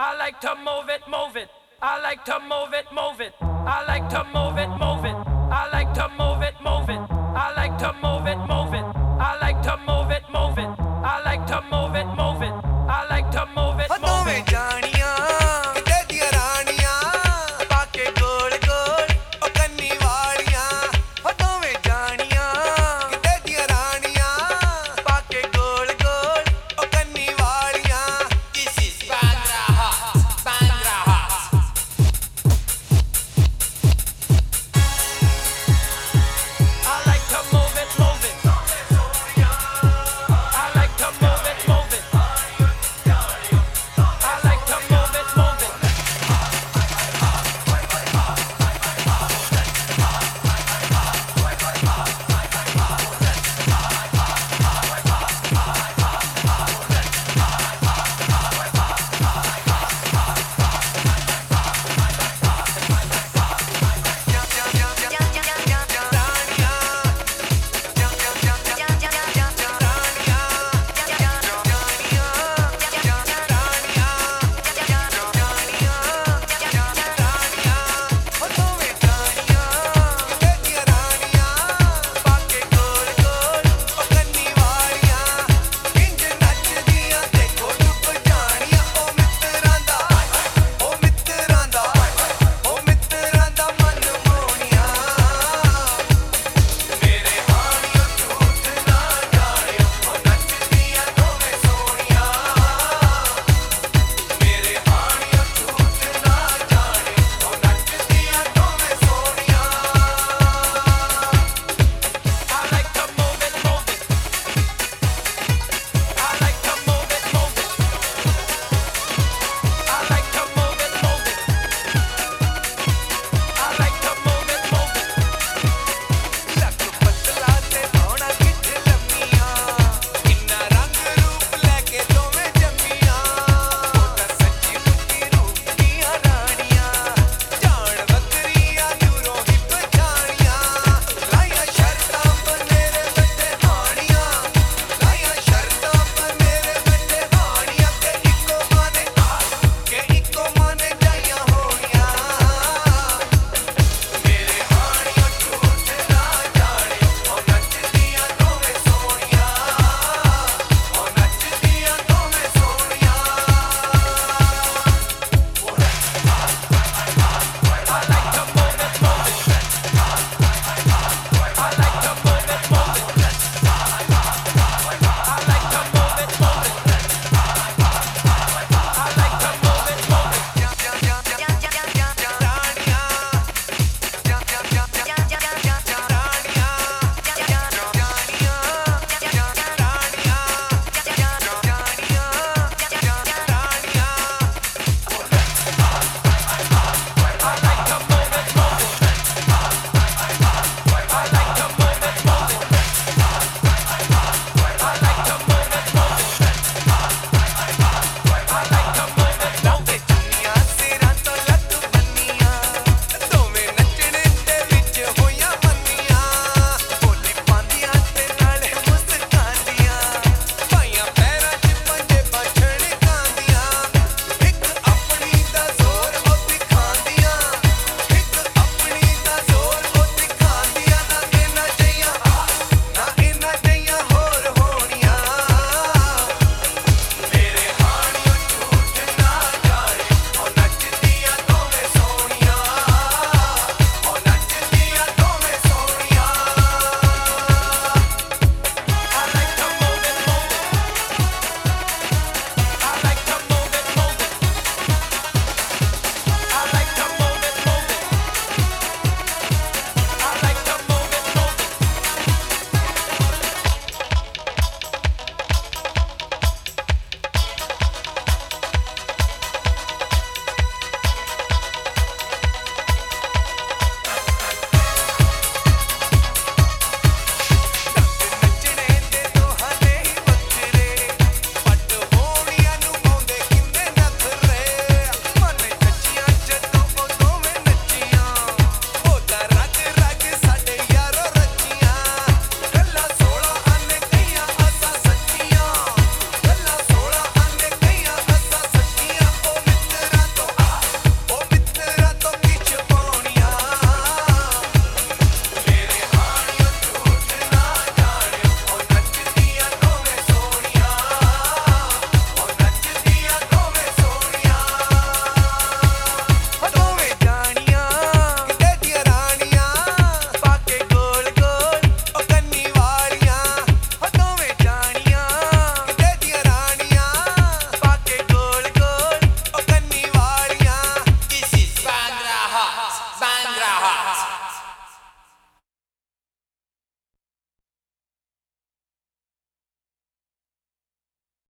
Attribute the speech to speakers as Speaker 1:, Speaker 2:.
Speaker 1: I like to move it, move it. I like to move it, move it. I like to move it, move it. I like to move it, move it. I like to move it, move it. I like to move it, move it. I like to move it, move it. hot.